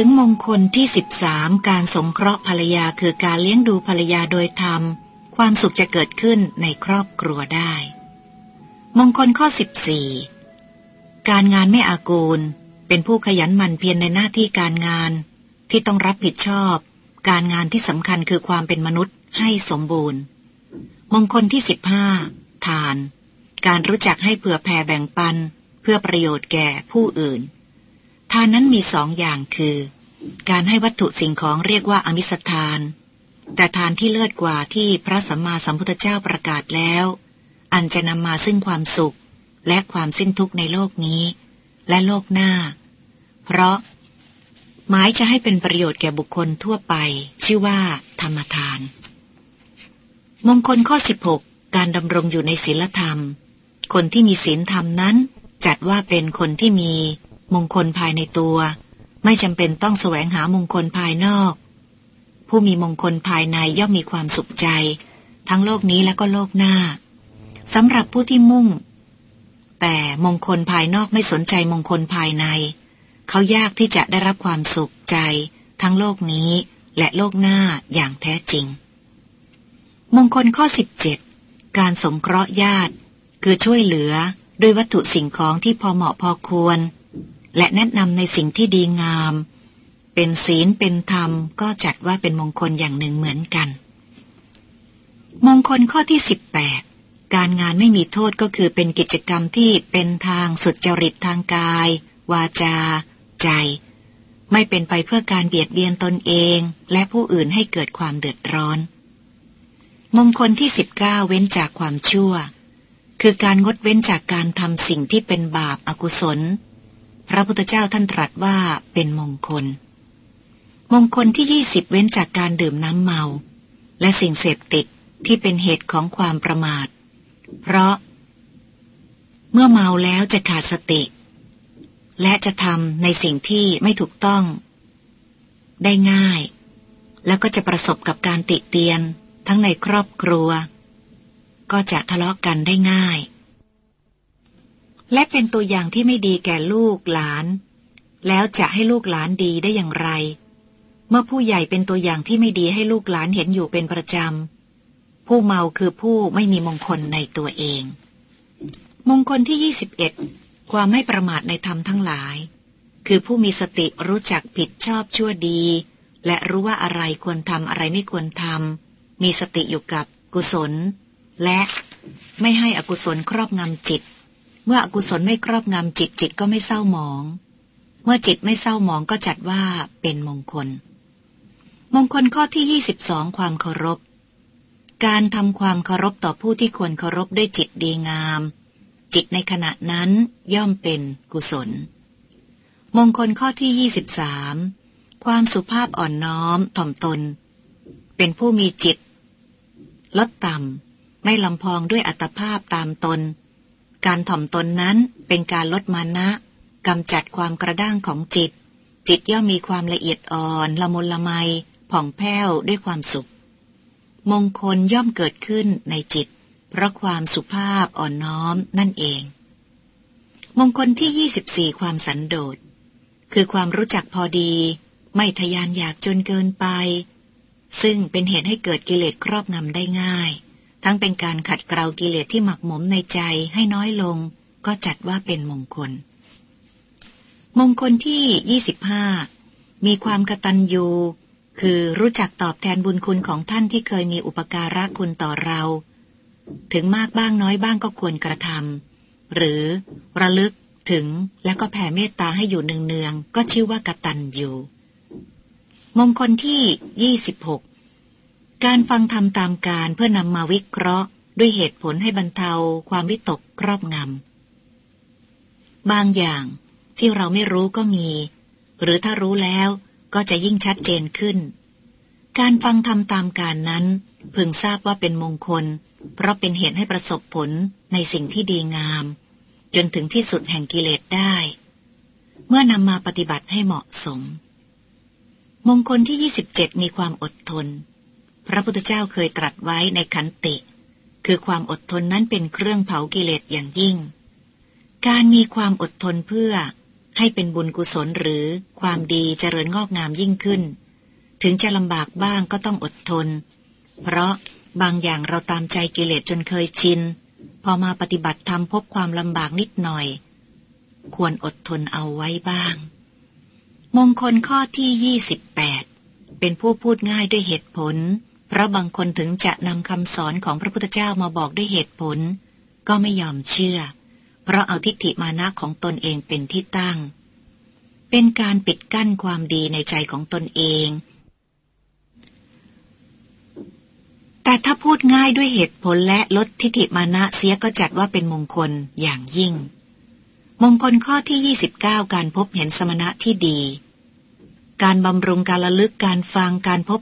ถึงมงคลที่สิบสามการสงเคราะห์ภรรยาคือการเลี้ยงดูภรรยาโดยธรรม ความสุขจะเกิดขึ้นในครอบครัวได้ มงคลข้อสิบสี่การงานไม่อากูล เป็นผู้ขยันหมั่นเพียรในหน้าที่การงาน ที่ต้องรับผิดชอบ การงานที่สำคัญคือความเป็นมนุษย์ให้สมบูรณ์ มงคลที่สิบห้าทาน การรู้จักให้เผื่อแผ่แบ่งปัน เพื่อประโยชน์แก่ผู้อื่นทานนั้นมีสองอย่างคือ การให้วัตถุสิ่งของเรียกว่าอมิสทาน แต่ทานที่เลิศกว่าที่พระสัมมาสัมพุทธเจ้าประกาศแล้ว อันจะนำมาซึ่งความสุขและความสิ้นทุกข์ในโลกนี้ และโลกหน้า เพราะ หมายจะให้เป็นประโยชน์แก่บุคคลทั่วไป ชื่อว่า ธรรมทาน มงคลข้อ 16 การดำรงอยู่ในศีลธรรม คนที่มีศีลธรรมนั้น จัดว่าเป็นคนที่มีมงคลภายในตัว ไม่จำเป็นต้องแสวงหามงคลภายนอก ผู้มีมงคลภายในย่อมมีความสุขใจ ทั้งโลกนี้และก็โลกหน้าสำหรับผู้ที่มุ่ง แต่มงคลภายนอกไม่สนใจมงคลภายใน เขายากที่จะได้รับความสุขใจ ทั้งโลกนี้และโลกหน้าอย่างแท้จริง มงคลข้อสิบเจ็ดการสงเคราะห์ญาติ คือช่วยเหลือด้วยวัตถุสิ่งของที่พอเหมาะพอควร และแนะนำในสิ่งที่ดีงาม เป็นศีลเป็นธรรมก็จัดว่าเป็นมงคลอย่างหนึ่งเหมือนกัน มงคลข้อที่สิบแปดการงานไม่มีโทษก็คือเป็นกิจกรรมที่เป็นทางสุดจริตทางกาย วาจา ใจ ไม่เป็นไปเพื่อการเบียดเบียนตนเอง และผู้อื่นให้เกิดความเดือดร้อน มงคลที่สิบเก้าเว้นจากความชั่ว คือการงดเว้นจากการทำสิ่งที่เป็นบาปอากุศล พระพุทธเจ้าท่านตรัสว่าเป็นมงคล มงคลที่ยี่สิบเว้นจากการดื่มน้ำเมา และสิ่งเสพติดที่เป็นเหตุของความประมาท เพราะ เมื่อเมาแล้วจะขาดสติ และจะทำในสิ่งที่ไม่ถูกต้อง ได้ง่าย แล้วก็จะประสบกับการติเตียนทั้งในครอบครัว ก็จะทะเลาะกกันได้ง่าย และเป็นตัวอย่างที่ไม่ดีแก่ลูกหลาน แล้วจะให้ลูกหลานดีได้อย่างไร เมื่อผู้ใหญ่เป็นตัวอย่างที่ไม่ดีให้ลูกหลานเห็นอยู่เป็นประจำ ผู้เมาคือผู้ไม่มีมงคลในตัวเอง มงคลที่ยี่สิบเอ็ดความไม่ประมาทในธรรมทั้งหลาย คือผู้มีสติรู้จักผิดชอบชั่วดี และรู้ว่าอะไรควรทำอะไรไม่ควรทำมีสติอยู่กับกุศล และไม่ให้อกุศลครอบงำจิต เมื่ออกุศลไม่ครอบงำจิตจิตก็ไม่เศร้าหมอง เมื่อจิตไม่เศร้าหมองก็จัดว่าเป็นมงคล มงคลข้อที่ยี่สิบสองความเคารพ การทำความเคารพต่อผู้ที่ควรเคารพด้วยจิตดีงาม จิตในขณะนั้นย่อมเป็นกุศล มงคลข้อที่ยี่สิบสามความสุภาพอ่อนน้อมถ่อมตน เป็นผู้มีจิต ลดต่ำ ไม่ลำพองด้วยอัตภาพตามตน การถ่อมตนนั้นเป็นการลดมานะกำจัดความกระด้างของจิต จิตย่อมมีความละเอียดอ่อนละมุนละไมผ่องแผ้วด้วยความสุข มงคลย่อมเกิดขึ้นในจิต เพราะความสุภาพอ่อนน้อมนั่นเอง มงคลที่ยี่สิบสี่ความสันโดษ คือความรู้จักพอดี ไม่ทยานอยากจนเกินไป ซึ่งเป็นเหตุให้เกิดกิเลสครอบงำได้ง่าย ทั้งเป็นการขัดเกลากิเลสที่หมักหมมในใจให้น้อยลง ก็จัดว่าเป็นมงคล มงคลที่ยี่สิบห้ามีความกตัญญูคือรู้จักตอบแทนบุญคุณของท่านที่เคยมีอุปการะคุณต่อเรา ถึงมากบ้างน้อยบ้างก็ควรกระทำหรือระลึกถึงแล้วก็แผ่เมตตาให้อยู่เนืองๆก็ชื่อว่ากตัญญูมงคลที่ยี่สิบห การฟังธรรมตามการเพื่อนำมาวิเคราะห์ ด้วยเหตุผลให้บรรเทาความวิตกครอบงำ บางอย่างที่เราไม่รู้ก็มี หรือถ้ารู้แล้วก็จะยิ่งชัดเจนขึ้น การฟังธรรมตามการนั้น พึงทราบว่าเป็นมงคล เพราะเป็นเหตุให้ประสบผลในสิ่งที่ดีงาม จนถึงที่สุดแห่งกิเลสได้ เมื่อนำมาปฏิบัติให้เหมาะสม มงคลที่ยี่สิบเจ็ดมีความอดทน พระพุทธเจ้าเคยตรัสไว้ในขันติ คือความอดทนนั้นเป็นเครื่องเผากิเลสอย่างยิ่ง การมีความอดทนเพื่อให้เป็นบุญกุศลหรือความดีเจริญงอกงามยิ่งขึ้น ถึงจะลำบากบ้างก็ต้องอดทน เพราะบางอย่างเราตามใจกิเลสจนเคยชิน พอมาปฏิบัติธรรมพบความลำบากนิดหน่อย ควรอดทนเอาไว้บ้าง มงคลข้อที่ยี่สิบแปดเป็นผู้พูดง่ายด้วยเหตุผล เพราะบางคนถึงจะนำคำสอนของพระพุทธเจ้ามาบอกด้วยเหตุผล ก็ไม่ยอมเชื่อ เพราะเอาทิฏฐิมานะของตนเองเป็นที่ตั้ง เป็นการปิดกั้นความดีในใจของตนเอง แต่ถ้าพูดง่ายด้วยเหตุผลและลดทิฏฐิมานะเสียก็จัดว่าเป็นมงคลอย่างยิ่ง มงคลข้อที่ 29 การพบเห็นสมณะที่ดี การบำรุงการระลึกการฟังการพบ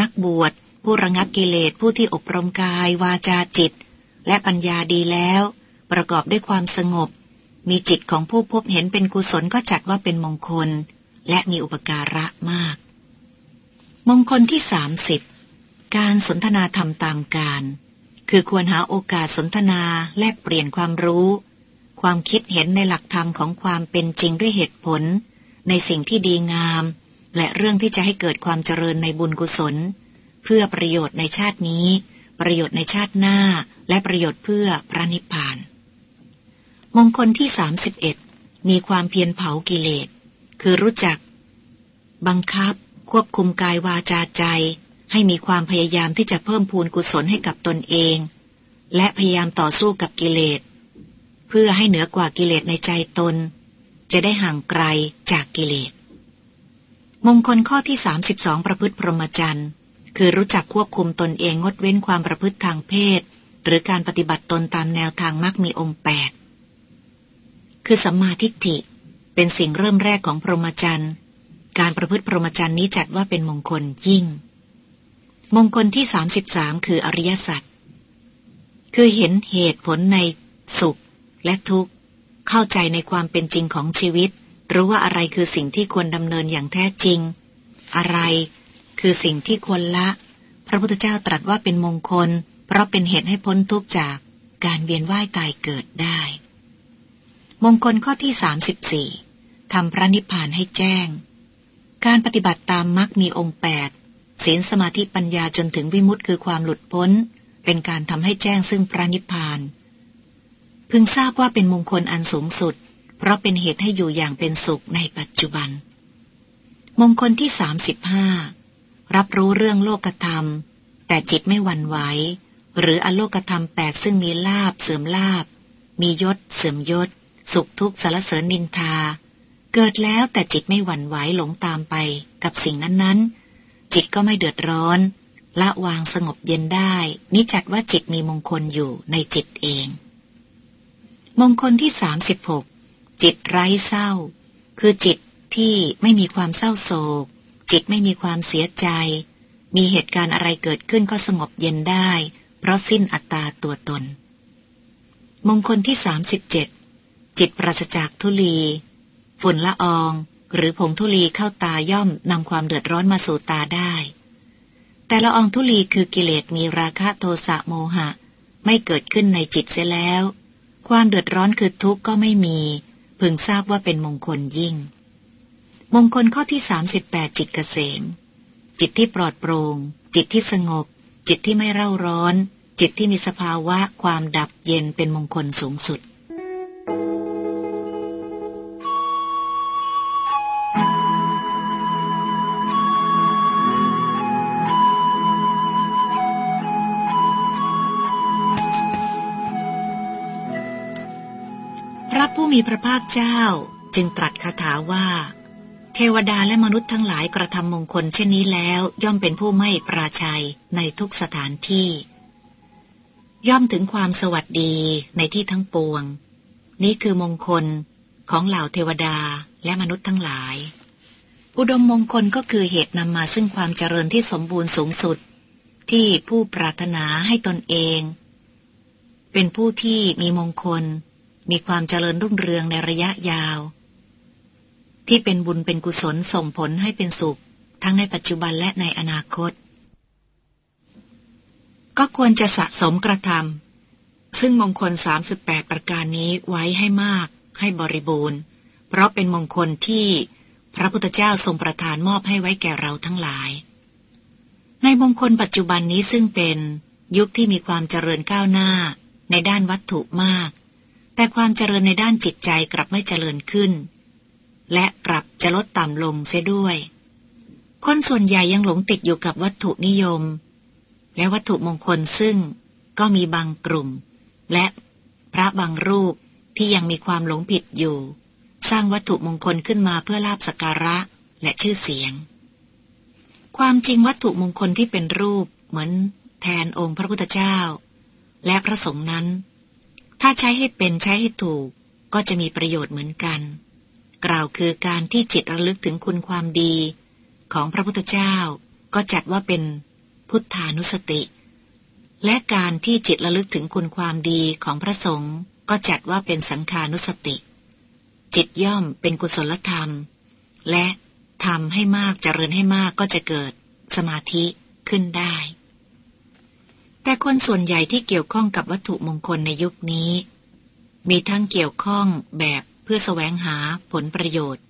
นักบวช ผู้ระงับกิเลสผู้ที่อบรมกาย วาจาจิต และปัญญาดีแล้ว ประกอบด้วยความสงบ มีจิตของผู้พบเห็นเป็นกุศลก็จัดว่าเป็นมงคล และมีอุปการะมาก มงคลที่สามสิบการสนทนาธรรมตามการ คือควรหาโอกาสสนทนาแลกเปลี่ยนความรู้ ความคิดเห็นในหลักธรรมของความเป็นจริงด้วยเหตุผล ในสิ่งที่ดีงาม และเรื่องที่จะให้เกิดความเจริญในบุญกุศล เพื่อประโยชน์ในชาตินี้ ประโยชน์ในชาติหน้า และประโยชน์เพื่อพระนิพพาน มงคลที่สาสิบเอ็ดมีความเพียรเผากิเลส คือรู้จัก บังคับ ควบคุมกายวาจาใจ ให้มีความพยายามที่จะเพิ่มพูนกุศลให้กับตนเอง และพยายามต่อสู้กับกิเลส เพื่อให้เหนือกว่ากิเลสในใจตน จะได้ห่างไกลจากกิเลส มงคลข้อที่สามสิบสองประพฤติพรหมจรรย์ คือรู้จักควบคุมตนเองงดเว้นความประพฤติทางเพศ หรือการปฏิบัติตนตามแนวทางมรรคมีองค์แปดคือสัมมาทิฏฐิ เป็นสิ่งเริ่มแรกของพรหมจรรย์ การประพฤติพรหมจรรย์นี้จัดว่าเป็นมงคลยิ่ง มงคลที่สามสิบสามคืออริยสัจคือเห็นเหตุผลในสุขและทุกข์ เข้าใจในความเป็นจริงของชีวิต รู้ว่าอะไรคือสิ่งที่ควรดำเนินอย่างแท้จริง อะไร คือสิ่งที่ควรละ พระพุทธเจ้าตรัสว่าเป็นมงคล เพราะเป็นเหตุให้พ้นทุกข์จากการเวียนว่ายตายเกิดได้ มงคลข้อที่สามสิบสี่ทำพระนิพพานให้แจ้ง การปฏิบัติตามมรรคมีองค์แปดศีลสมาธิปัญญาจนถึงวิมุตต์คือความหลุดพ้น เป็นการทำให้แจ้งซึ่งพระนิพพาน พึงทราบว่าเป็นมงคลอันสูงสุด เพราะเป็นเหตุให้อยู่อย่างเป็นสุขในปัจจุบัน มงคลที่สามสิบห้า รับรู้เรื่องโลกธรรม แต่จิตไม่หวั่นไหว หรืออโลกธรรมแปดซึ่งมีลาบเสื่อมลาบ มียศ เสื่อมยศ สุขทุกข์สารเสริญนินทา เกิดแล้วแต่จิตไม่หวั่นไหวหลงตามไปกับสิ่งนั้นๆ จิตก็ไม่เดือดร้อน ละวางสงบเย็นได้ นิจัดว่าจิตมีมงคลอยู่ในจิตเอง มงคลที่สามสิบหกจิตไร้เศร้า คือจิตที่ไม่มีความเศร้าโศก จิตไม่มีความเสียใจ มีเหตุการณ์อะไรเกิดขึ้นก็สงบเย็นได้ เพราะสิ้นอัตตาตัวตน มงคลที่สามสิบเจ็ดจิตปราศจากทุลี ฝุ่นละออง หรือผงธุลีเข้าตาย่อมนำความเดือดร้อนมาสู่ตาได้ แต่ละอองธุลีคือกิเลสมีราคะโทสะโมหะ ไม่เกิดขึ้นในจิตเสียแล้ว ความเดือดร้อนคือทุกข์ก็ไม่มี พึงทราบว่าเป็นมงคลยิ่ง มงคลข้อที่สามสิบแปดจิตเกษม จิตที่ปลอดโปรง่ง จิตที่สงบ จิตที่ไม่เร่าร้อน จิตที่มีสภาวะความดับเย็นเป็นมงคลสูงสุด พระผู้มีพระภาคเจ้าจึงตรัสคาถาว่า เทวดาและมนุษย์ทั้งหลายกระทำมงคลเช่นนี้แล้ว ย่อมเป็นผู้ไม่ปราชัยในทุกสถานที่ ย่อมถึงความสวัสดีในที่ทั้งปวง นี้คือมงคลของเหล่าเทวดาและมนุษย์ทั้งหลาย อุดมมงคลก็คือเหตุนำมาซึ่งความเจริญที่สมบูรณ์สูงสุด ที่ผู้ปรารถนาให้ตนเอง เป็นผู้ที่มีมงคล มีความเจริญรุ่งเรืองในระยะยาว ที่เป็นบุญเป็นกุศลส่งผลให้เป็นสุข ทั้งในปัจจุบันและในอนาคต ก็ควรจะสะสมกระทำซึ่งมงคล 38 ประการนี้ไว้ให้มาก ให้บริบูรณ์ เพราะเป็นมงคลที่พระพุทธเจ้าทรงประทานมอบให้ไว้แก่เราทั้งหลาย ในมงคลปัจจุบันนี้ซึ่งเป็นยุคที่มีความเจริญก้าวหน้าในด้านวัตถุมาก แต่ความเจริญในด้านจิตใจกลับไม่เจริญขึ้น และกลับจะลดต่ำลงเสียด้วย คนส่วนใหญ่ยังหลงติดอยู่กับวัตถุนิยม และวัตถุมงคลซึ่งก็มีบางกลุ่ม และพระบางรูปที่ยังมีความหลงผิดอยู่ สร้างวัตถุมงคลขึ้นมาเพื่อลาบสการะและชื่อเสียง ความจริงวัตถุมงคลที่เป็นรูปเหมือนแทนองค์พระพุทธเจ้า และพระสงฆ์นั้น ถ้าใช้ให้เป็นใช้ให้ถูกก็จะมีประโยชน์เหมือนกัน กล่าวคือการที่จิตระลึกถึงคุณความดี ของพระพุทธเจ้าก็จัดว่าเป็นพุทธานุสติ และการที่จิตระลึกถึงคุณความดีของพระสงฆ์ก็จัดว่าเป็นสังขานุสติ จิตย่อมเป็นกุศลธรรม และทำให้มากเจริญให้มากก็จะเกิดสมาธิขึ้นได้ แต่คนส่วนใหญ่ที่เกี่ยวข้องกับวัตถุมงคลในยุคนี้ มีทั้งเกี่ยวข้องแบบ เพื่อแสวงหาผลประโยชน์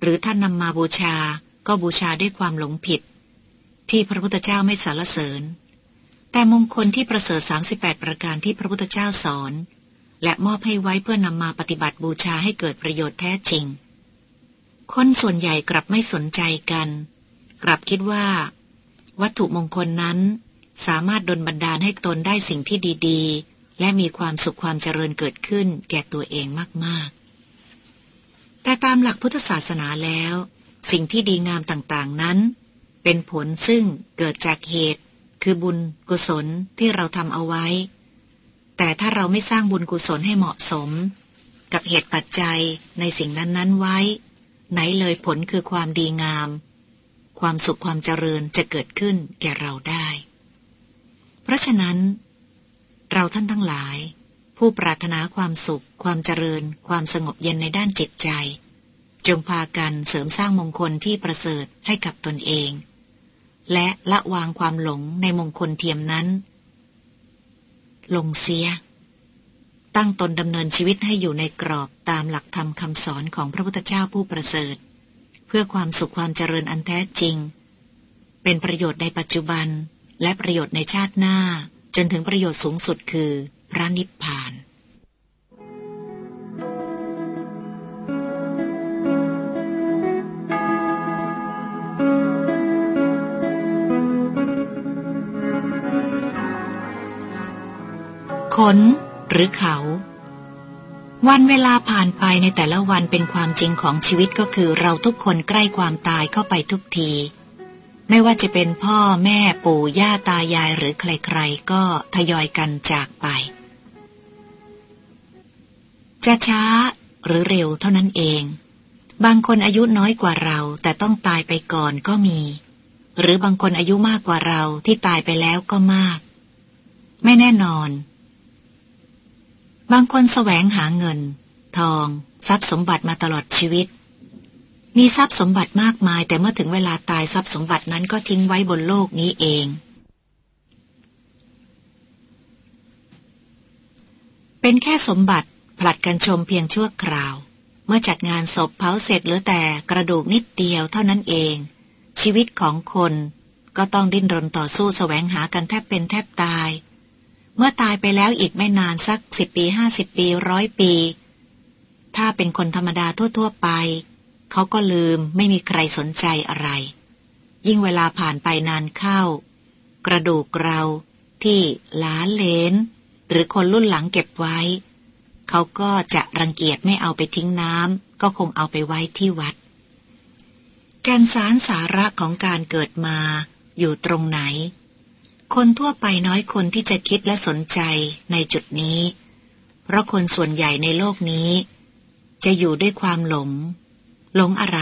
หรือท่านนำมาบูชาก็บูชาด้วยความหลงผิด ที่พระพุทธเจ้าไม่สรรเสริญ แต่มงคลที่ประเสริฐ 38 ประการที่พระพุทธเจ้าสอน และมอบให้ไว้เพื่อนำมาปฏิบัติบูชาให้เกิดประโยชน์แท้จริง คนส่วนใหญ่กลับไม่สนใจกัน กลับคิดว่า วัตถุมงคลนั้นสามารถดลบันดาลให้ตนได้สิ่งที่ดี ๆ และมีความสุขความเจริญเกิดขึ้นแก่ตัวเองมาก ๆ แต่ตามหลักพุทธศาสนาแล้ว สิ่งที่ดีงามต่างๆนั้น เป็นผลซึ่งเกิดจากเหตุ คือบุญกุศลที่เราทำเอาไว้ แต่ถ้าเราไม่สร้างบุญกุศลให้เหมาะสม กับเหตุปัจจัยในสิ่งนั้นๆไว้ ไหนเลยผลคือความดีงาม ความสุขความเจริญจะเกิดขึ้นแก่เราได้ เพราะฉะนั้น เราท่านทั้งหลาย ผู้ปรารถนาความสุข ความเจริญ ความสงบเย็นในด้านจิตใจ จงพากันเสริมสร้างมงคลที่ประเสริฐให้กับตนเอง และละวางความหลงในมงคลเทียมนั้น ลงเสีย ตั้งตนดำเนินชีวิตให้อยู่ในกรอบตามหลักธรรมคำสอนของพระพุทธเจ้าผู้ประเสริฐ เพื่อความสุขความเจริญอันแท้จริง เป็นประโยชน์ในปัจจุบันและประโยชน์ในชาติหน้าจนถึงประโยชน์สูงสุดคือ พระนิพพานขนหรือเขา วันเวลาผ่านไปในแต่ละวันเป็นความจริงของชีวิตก็คือเราทุกคนใกล้ความตายเข้าไปทุกที ไม่ว่าจะเป็นพ่อแม่ปู่ย่าตายายหรือใครๆ ก็ทยอยกันจากไป จะช้าหรือเร็วเท่านั้นเอง บางคนอายุน้อยกว่าเรา แต่ต้องตายไปก่อนก็มี หรือบางคนอายุมากกว่าเราที่ตายไปแล้วก็มาก ไม่แน่นอน บางคนแสวงหาเงิน ทอง ทรัพย์สมบัติมาตลอดชีวิต มีทรัพย์สมบัติมากมาย แต่เมื่อถึงเวลาตายทรัพย์สมบัตินั้นก็ทิ้งไว้บนโลกนี้เองเป็นแค่สมบัติ ผลัดกันชมเพียงชั่วคราว เมื่อจัดงานศพเผาเสร็จเหลือแต่กระดูกนิดเดียวเท่านั้นเอง ชีวิตของคนก็ต้องดิ้นรนต่อสู้แสวงหากันแทบเป็นแทบตาย เมื่อตายไปแล้วอีกไม่นานสักสิบปีห้าสิบปีร้อยปี ถ้าเป็นคนธรรมดาทั่ว ๆ ไป เขาก็ลืมไม่มีใครสนใจอะไร ยิ่งเวลาผ่านไปนานเข้า กระดูกเราที่หลานเลน หรือคนรุ่นหลังเก็บไว้ เขาก็จะรังเกียจไม่เอาไปทิ้งน้ำก็คงเอาไปไว้ที่วัด แกนสารสาระของการเกิดมาอยู่ตรงไหน คนทั่วไปน้อยคนที่จะคิดและสนใจในจุดนี้ เพราะคนส่วนใหญ่ในโลกนี้ จะอยู่ด้วยความหลง หลงอะไร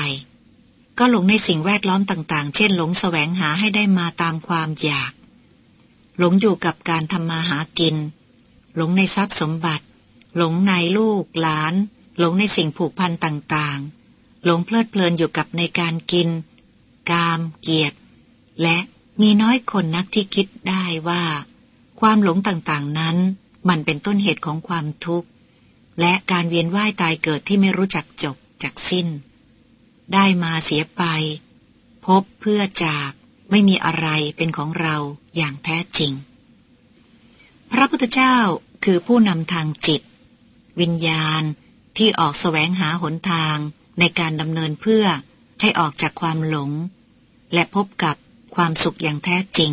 ก็หลงในสิ่งแวดล้อมต่าง ๆ เช่นหลงแสวงหาให้ได้มาตามความอยาก หลงอยู่กับการทำมาหากิน หลงในทรัพย์สมบัติ หลงในลูกหลาน หลงในสิ่งผูกพันต่างๆ หลงเพลิดเพลินอยู่กับในการกิน กาม เกียรติ และมีน้อยคนนักที่คิดได้ว่า ความหลงต่างๆนั้น มันเป็นต้นเหตุของความทุกข์ และการเวียนว่ายตายเกิดที่ไม่รู้จักจบจากสิ้น ได้มาเสียไป พบเพื่อจากไม่มีอะไรเป็นของเราอย่างแท้จริง พระพุทธเจ้าคือผู้นำทางจิต วิญญาณที่ออกแสวงหาหนทางในการดำเนินเพื่อให้ออกจากความหลง และพบกับความสุขอย่างแท้จริง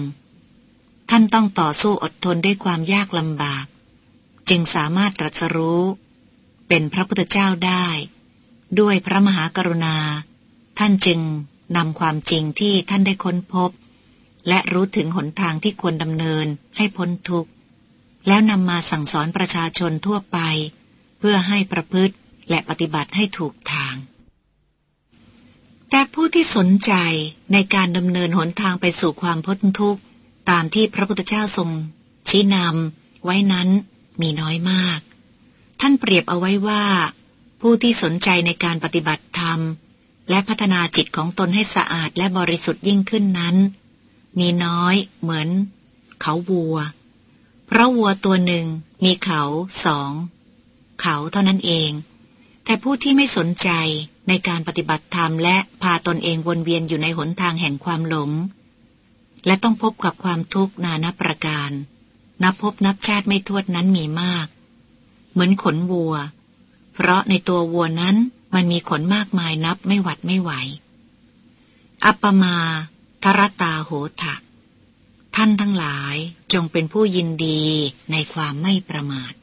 ท่านต้องต่อสู้อดทนด้วยความยากลำบาก จึงสามารถตรัสรู้ เป็นพระพุทธเจ้าได้ ด้วยพระมหากรุณา ท่านจึงนำความจริงที่ท่านได้ค้นพบ และรู้ถึงหนทางที่ควรดำเนินให้พ้นทุกข์ แล้วนำมาสั่งสอนประชาชนทั่วไป เพื่อให้ประพฤติและปฏิบัติให้ถูกทาง แต่ผู้ที่สนใจในการดำเนินหนทางไปสู่ความพ้นทุกข์ ตามที่พระพุทธเจ้าทรง ชี้นำไว้นั้นมีน้อยมาก ท่านเปรียบเอาไว้ว่า ผู้ที่สนใจในการปฏิบัติธรรม และพัฒนาจิตของตนให้สะอาดและบริสุทธิ์ยิ่งขึ้นนั้น มีน้อยเหมือน เขาวัว เพราะวัวตัวหนึ่งมีเขาสอง เขาเท่านั้นเอง แต่ผู้ที่ไม่สนใจในการปฏิบัติธรรมและพาตนเองวนเวียนอยู่ในหนทางแห่งความหลง และต้องพบกับความทุกข์นานาประการ นับพบนับชาติไม่ทวดนั้นมีมาก เหมือนขนวัว เพราะในตัววัวนั้นมันมีขนมากมายนับไม่หวัดไม่ไหว อัปมาทรตาโหทะท่านทั้งหลายจงเป็นผู้ยินดีในความไม่ประมาท